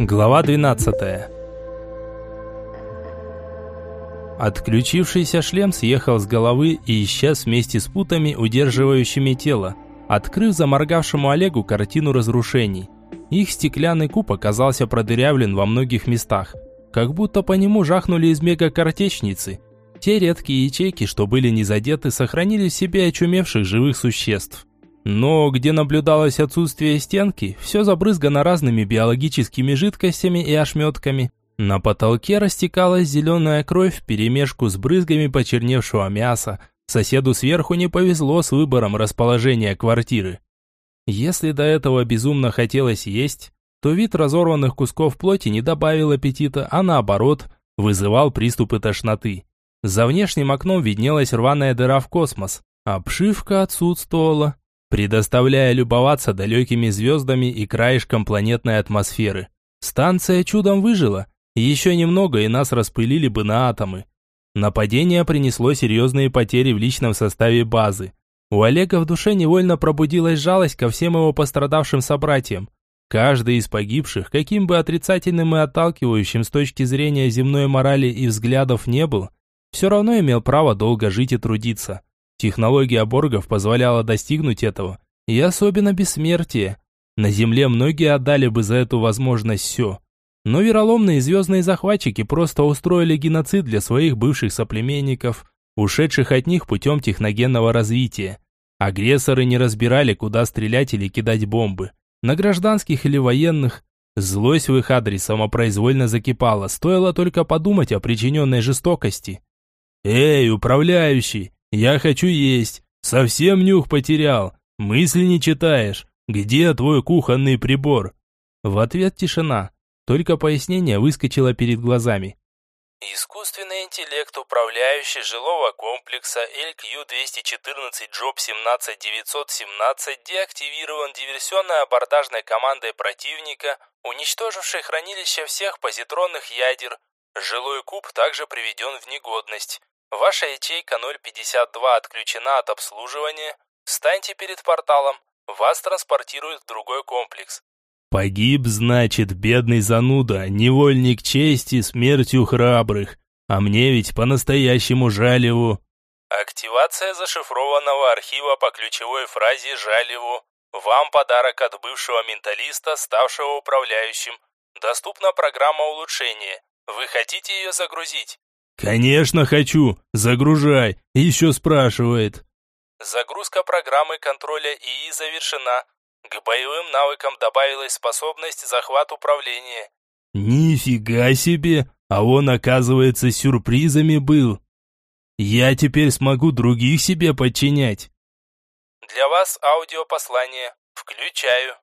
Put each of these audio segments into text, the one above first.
Глава 12. Отключившийся шлем съехал с головы и исчез вместе с путами, удерживающими тело, открыв заморгавшему Олегу картину разрушений. Их стеклянный куб оказался продырявлен во многих местах, как будто по нему жахнули из мегакартечницы. Те редкие ячейки, что были не задеты, сохранили в себе очумевших живых существ. Но где наблюдалось отсутствие стенки, все забрызгано разными биологическими жидкостями и ошметками. На потолке растекалась зеленая кровь вперемешку с брызгами почерневшего мяса. Соседу сверху не повезло с выбором расположения квартиры. Если до этого безумно хотелось есть, то вид разорванных кусков плоти не добавил аппетита, а наоборот, вызывал приступы тошноты. За внешним окном виднелась рваная дыра в космос. Обшивка отсутствовала, предоставляя любоваться далекими звездами и краешком планетной атмосферы. Станция чудом выжила, еще немного и нас распылили бы на атомы. Нападение принесло серьезные потери в личном составе базы. У Олега в душе невольно пробудилась жалость ко всем его пострадавшим собратьям. Каждый из погибших, каким бы отрицательным и отталкивающим с точки зрения земной морали и взглядов не был, все равно имел право долго жить и трудиться. Технология боргов позволяла достигнуть этого, и особенно бессмертие. На Земле многие отдали бы за эту возможность все. Но вероломные звездные захватчики просто устроили геноцид для своих бывших соплеменников, ушедших от них путем техногенного развития. Агрессоры не разбирали, куда стрелять или кидать бомбы. На гражданских или военных. Злость в их адрес самопроизвольно закипала, стоило только подумать о причиненной жестокости. «Эй, управляющий, я хочу есть. Совсем нюх потерял. Мысли не читаешь. Где твой кухонный прибор?» В ответ тишина. Только пояснение выскочило перед глазами. Искусственный интеллект, управляющий жилого комплекса LQ-214 Job 17917, деактивирован диверсионно-абордажной командой противника, уничтожившей хранилище всех позитронных ядер. Жилой куб также приведен в негодность. Ваша ячейка 052 отключена от обслуживания. Встаньте перед порталом. Вас транспортируют в другой комплекс. Погиб, значит, бедный зануда, невольник чести, смертью храбрых. А мне ведь по-настоящему жаль его. Активация зашифрованного архива по ключевой фразе «жаль его». Вам подарок от бывшего менталиста, ставшего управляющим. Доступна программа улучшения. Вы хотите ее загрузить? «Конечно хочу! Загружай!» Еще спрашивает. Загрузка программы контроля ИИ завершена. К боевым навыкам добавилась способность захват управления. Нифига себе! А он, оказывается, сюрпризами был. Я теперь смогу других себе подчинять. Для вас аудиопослание. Включаю.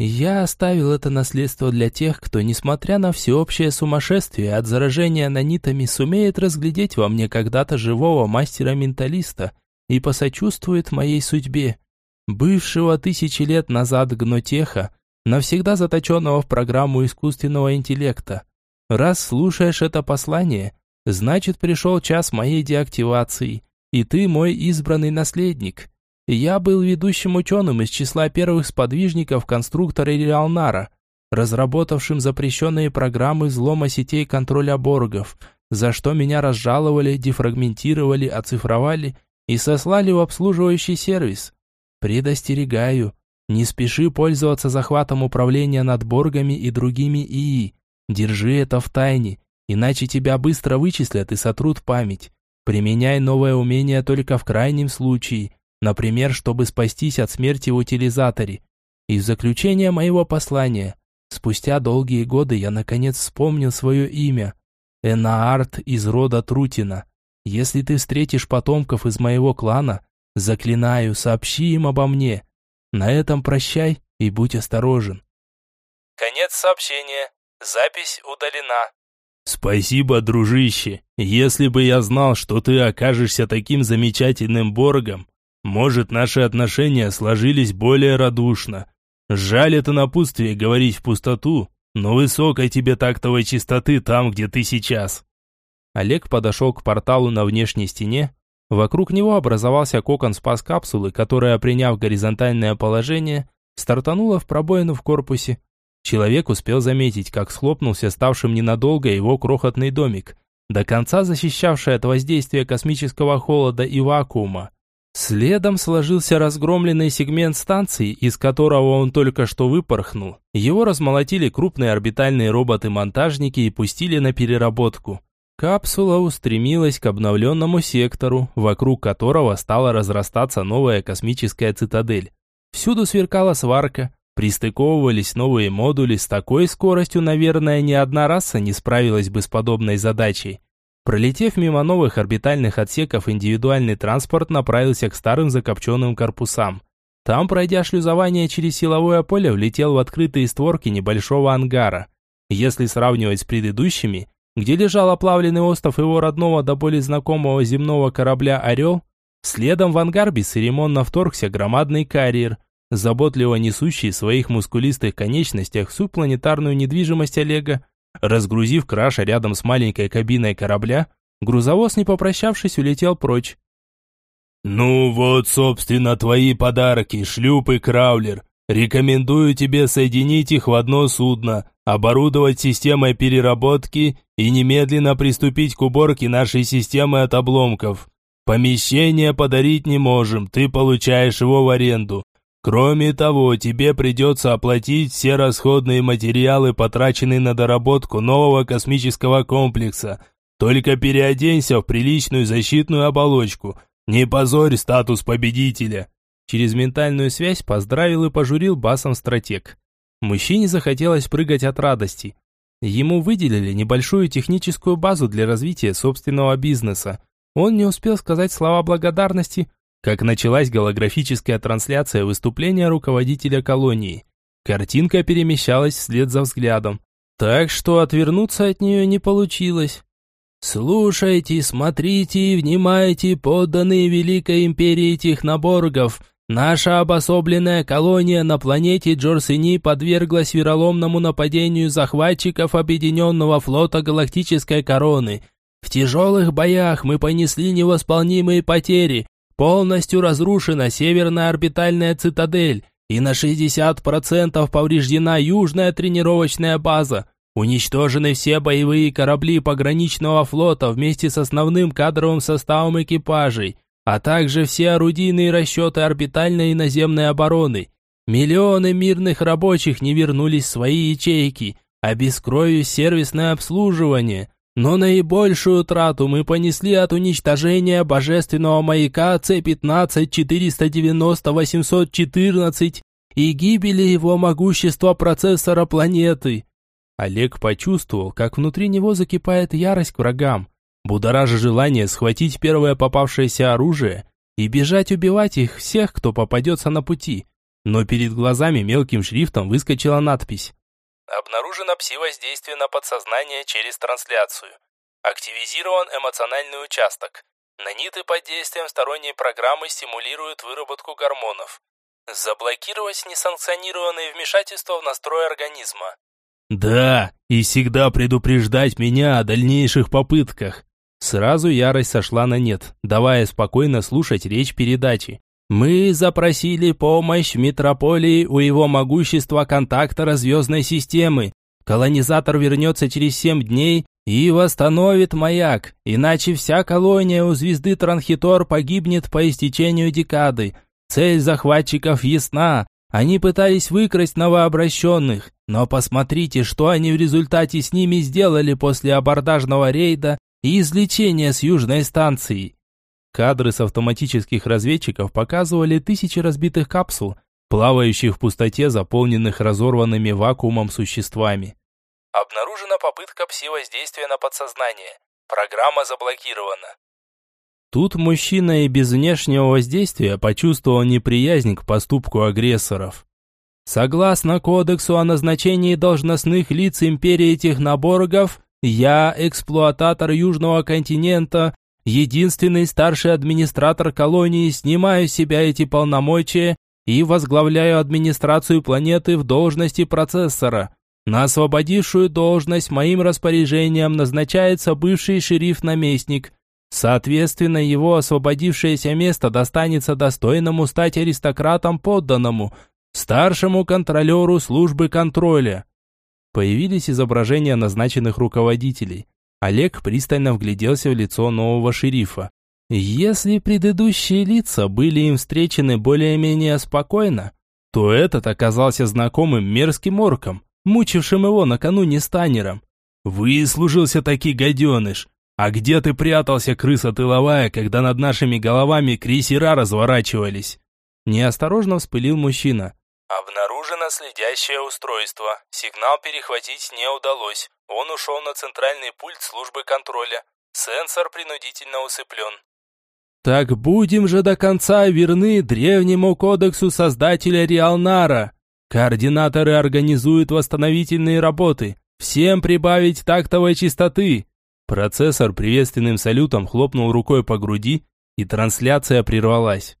Я оставил это наследство для тех, кто, несмотря на всеобщее сумасшествие от заражения нанитами, сумеет разглядеть во мне когда-то живого мастера-менталиста и посочувствует моей судьбе. Бывшего тысячи лет назад гнотеха, навсегда заточенного в программу искусственного интеллекта. Раз слушаешь это послание, значит пришел час моей деактивации, и ты мой избранный наследник. Я был ведущим ученым из числа первых сподвижников конструктора Реалнара, разработавшим запрещенные программы взлома сетей контроля боргов, за что меня разжаловали, дефрагментировали, оцифровали и сослали в обслуживающий сервис. Предостерегаю, не спеши пользоваться захватом управления над боргами и другими ИИ. Держи это в тайне, иначе тебя быстро вычислят и сотрут память. Применяй новое умение только в крайнем случае – Например, чтобы спастись от смерти в утилизаторе. И в заключение моего послания, спустя долгие годы я наконец вспомнил свое имя. Энаарт из рода Трутина. Если ты встретишь потомков из моего клана, заклинаю, сообщи им обо мне. На этом прощай и будь осторожен. Конец сообщения. Запись удалена. Спасибо, дружище. Если бы я знал, что ты окажешься таким замечательным боргом, может, наши отношения сложились более радушно. Жаль это напутствие говорить в пустоту, но высокой тебе тактовой чистоты там, где ты сейчас. Олег подошел к порталу на внешней стене. Вокруг него образовался кокон спас-капсулы, которая, приняв горизонтальное положение, стартанула в пробоину в корпусе. Человек успел заметить, как схлопнулся ставшим ненадолго его крохотный домик, до конца защищавший от воздействия космического холода и вакуума. Следом сложился разгромленный сегмент станции, из которого он только что выпорхнул. Его размолотили крупные орбитальные роботы-монтажники и пустили на переработку. Капсула устремилась к обновленному сектору, вокруг которого стала разрастаться новая космическая цитадель. Всюду сверкала сварка, пристыковывались новые модули, с такой скоростью, наверное, ни одна раса не справилась бы с подобной задачей. Пролетев мимо новых орбитальных отсеков, индивидуальный транспорт направился к старым закопченным корпусам. Там, пройдя шлюзование через силовое поле, влетел в открытые створки небольшого ангара. Если сравнивать с предыдущими, где лежал оплавленный остров его родного до боли знакомого земного корабля «Орел», следом в ангар бесцеремонно вторгся громадный карьер, заботливо несущий в своих мускулистых конечностях всю планетарную недвижимость Олега. Разгрузив краша рядом с маленькой кабиной корабля, грузовоз, не попрощавшись, улетел прочь. «Ну вот, собственно, твои подарки, шлюп и краулер. Рекомендую тебе соединить их в одно судно, оборудовать системой переработки и немедленно приступить к уборке нашей системы от обломков. Помещение подарить не можем, ты получаешь его в аренду. Кроме того, тебе придется оплатить все расходные материалы, потраченные на доработку нового космического комплекса. Только переоденься в приличную защитную оболочку. Не позорь статус победителя. Через ментальную связь поздравил и пожурил басом стратег. Мужчине захотелось прыгать от радости. Ему выделили небольшую техническую базу для развития собственного бизнеса. Он не успел сказать слова благодарности, как началась голографическая трансляция выступления руководителя колонии. Картинка перемещалась вслед за взглядом, так что отвернуться от нее не получилось. «Слушайте, смотрите и внимайте, подданные Великой Империи Техноборгов!» Наша обособленная колония на планете Джорсини подверглась вероломному нападению захватчиков Объединенного флота Галактической Короны. В тяжелых боях мы понесли невосполнимые потери. Полностью разрушена северная орбитальная цитадель и на 60% повреждена южная тренировочная база. Уничтожены все боевые корабли пограничного флота вместе с основным кадровым составом экипажей – а также все орудийные расчеты орбитальной и наземной обороны. Миллионы мирных рабочих не вернулись в свои ячейки, обескровив сервисное обслуживание. Но наибольшую трату мы понесли от уничтожения божественного маяка C-15-490-814 и гибели его могущества процессора планеты. Олег почувствовал, как внутри него закипает ярость к врагам, будоража желание схватить первое попавшееся оружие и бежать убивать их всех, кто попадется на пути. Но перед глазами мелким шрифтом выскочила надпись. Обнаружено пси-воздействие на подсознание через трансляцию. Активизирован эмоциональный участок. Наниты под действием сторонней программы стимулируют выработку гормонов. Заблокировать несанкционированные вмешательства в настрой организма. Да, и всегда предупреждать меня о дальнейших попытках. Сразу ярость сошла на нет, давая спокойно слушать речь передачи. «Мы запросили помощь в метрополии у его могущества контактора звездной системы. Колонизатор вернется через семь дней и восстановит маяк, иначе вся колония у звезды Транхитор погибнет по истечению декады. Цель захватчиков ясна. Они пытались выкрасть новообращенных, но посмотрите, что они в результате с ними сделали после абордажного рейда и излечения с южной станции. Кадры с автоматических разведчиков показывали тысячи разбитых капсул, плавающих в пустоте, заполненных разорванными вакуумом существами. Обнаружена попытка пси-воздействия на подсознание. Программа заблокирована. Тут мужчина и без внешнего воздействия почувствовал неприязнь к поступку агрессоров. Согласно кодексу о назначении должностных лиц империи техноборгов, я, эксплуататор Южного континента, единственный старший администратор колонии, снимаю с себя эти полномочия и возглавляю администрацию планеты в должности процессора. На освободившую должность моим распоряжением назначается бывший шериф-наместник. Соответственно, его освободившееся место достанется достойному стать аристократом подданному, старшему контролеру службы контроля. Появились изображения назначенных руководителей. Олег пристально вгляделся в лицо нового шерифа. Если предыдущие лица были им встречены более-менее спокойно, то этот оказался знакомым мерзким орком, мучившим его накануне станером. «Выслужился таки гаденыш! А где ты прятался, крыса тыловая, когда над нашими головами крейсера разворачивались?» Неосторожно вспылил мужчина. Обнаружено следящее устройство. Сигнал перехватить не удалось. Он ушел на центральный пульт службы контроля. Сенсор принудительно усыплен. Так будем же до конца верны древнему кодексу создателя Риалнара. Координаторы организуют восстановительные работы. Всем прибавить тактовой чистоты. Процессор приветственным салютом хлопнул рукой по груди, и трансляция прервалась.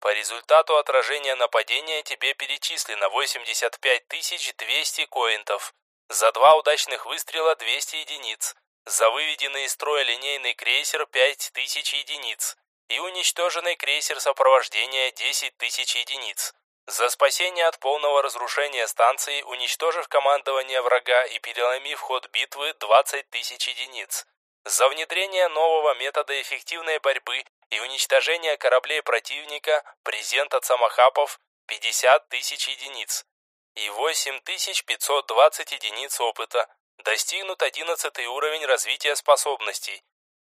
По результату отражения нападения тебе перечислено 85 200 коинтов. За два удачных выстрела 200 единиц. За выведенный из строя линейный крейсер 5000 единиц и уничтоженный крейсер сопровождения 10 тысяч единиц. За спасение от полного разрушения станции, уничтожив командование врага и переломив ход битвы 20 тысяч единиц. За внедрение нового метода эффективной борьбы и уничтожение кораблей противника, презент от самохапов 50 тысяч единиц. И 8520 единиц опыта, Достигнут 11 уровень развития способностей.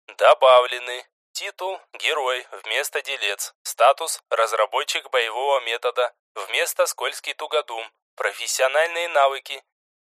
Добавлены. Титул «Герой» вместо «Делец», статус «Разработчик боевого метода» вместо «Скользкий тугодум», профессиональные навыки,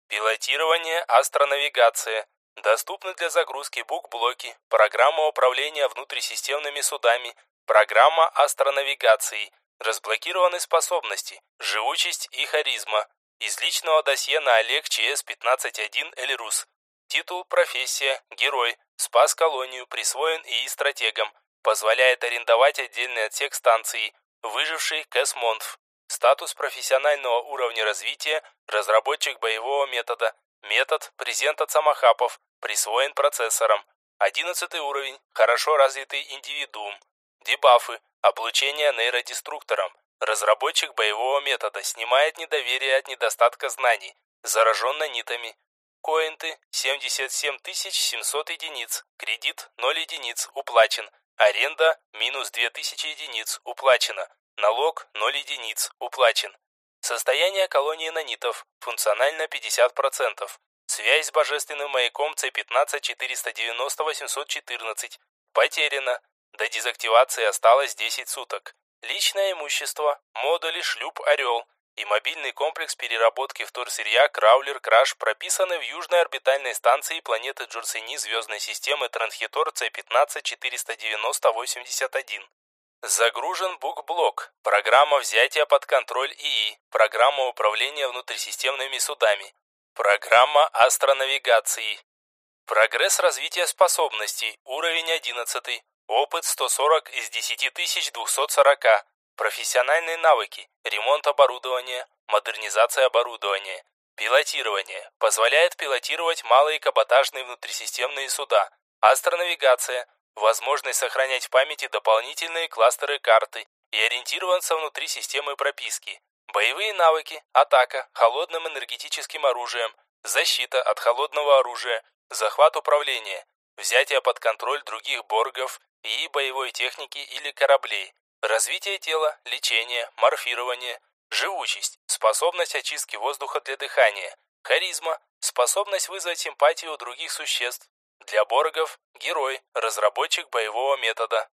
пилотирование, астронавигация, доступны для загрузки букблоки, программа управления внутрисистемными судами, программа астронавигации, разблокированы способности, живучесть и харизма, из личного досье на Олег ЧС-15-1 Эльрус. Титул, профессия, герой, спас колонию, присвоен ИИ стратегом. Позволяет арендовать отдельный отсек станции. Выживший Кэсмонтф. Статус профессионального уровня развития, разработчик боевого метода. Метод, презент от самохапов, присвоен процессором. 11 уровень, хорошо развитый индивидуум. Дебафы, облучение нейродеструктором. Разработчик боевого метода снимает недоверие от недостатка знаний. Заражен нанитами. Коинты 77 700 единиц. Кредит 0 единиц. Уплачен. Аренда минус 2000 единиц. Уплачено. Налог 0 единиц. Уплачен. Состояние колонии нанитов. Функционально 50%. Связь с божественным маяком C15 490 814. Потеряно. До дезактивации осталось 10 суток. Личное имущество, модули «Шлюп Орел» и мобильный комплекс переработки вторсырья «Краулер Краш» прописаны в южной орбитальной станции планеты Джурсени звездной системы Транхитор C15-490-81. Загружен букблок, программа взятия под контроль ИИ, программа управления внутрисистемными судами, программа астронавигации. Прогресс развития способностей, уровень 11, Опыт 140 из 10240. Профессиональные навыки. Ремонт оборудования. Модернизация оборудования. Пилотирование. Позволяет пилотировать малые каботажные внутрисистемные суда. Астронавигация. Возможность сохранять в памяти дополнительные кластеры карты и ориентироваться внутри системы прописки. Боевые навыки. Атака. Холодным энергетическим оружием. Защита от холодного оружия. Захват управления. Взятие под контроль других боргов и боевой техники или кораблей, развитие тела, лечение, морфирование, живучесть, способность очистки воздуха для дыхания, харизма, способность вызвать симпатию у других существ. Для боргов – герой, разработчик боевого метода.